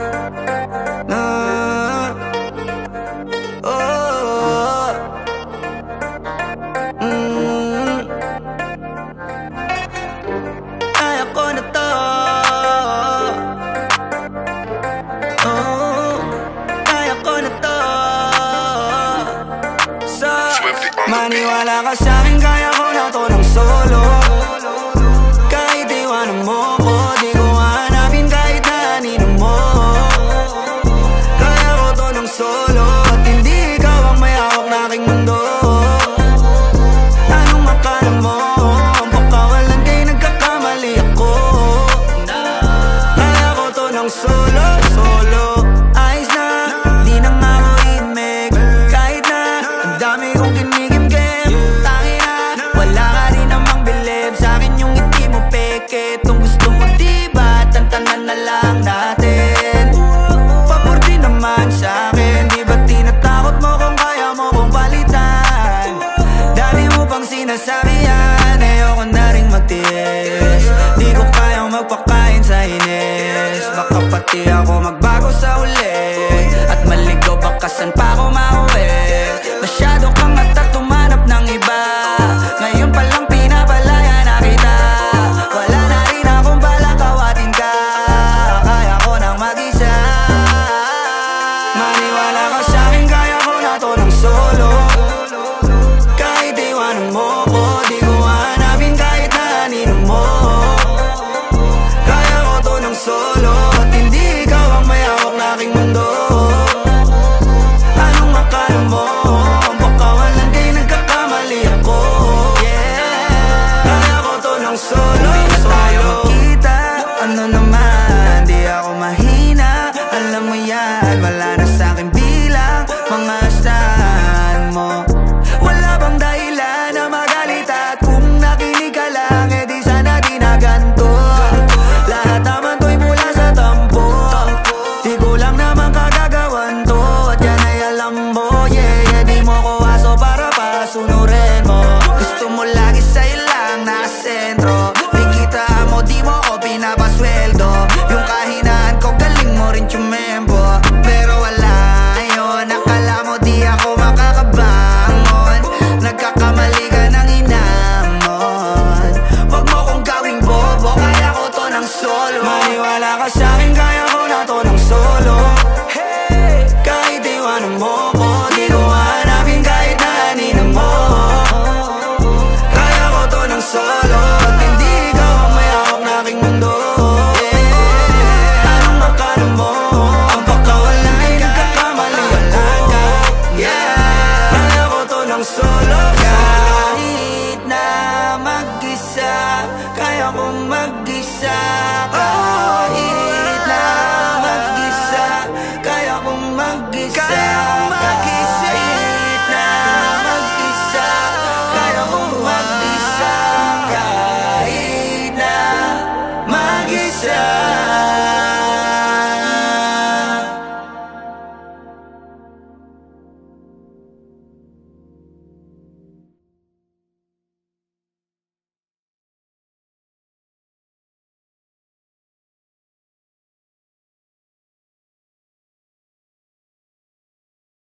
Oh. Mm. Oh. Maniwala ka sa'kin, kaya ko na to ng solo. carnaval y yan. Wala na sa'king bilang Mga style na to ng solo hey! Kahit iwanan mo ko Ginawa namin kahit na aninam mo Kaya ko to ng solo At hindi ikaw ang may hawak na aking mundo Anong akala mo? Ang baka wala ay nagkakamali ako yeah! Kaya ko to ng solo myself.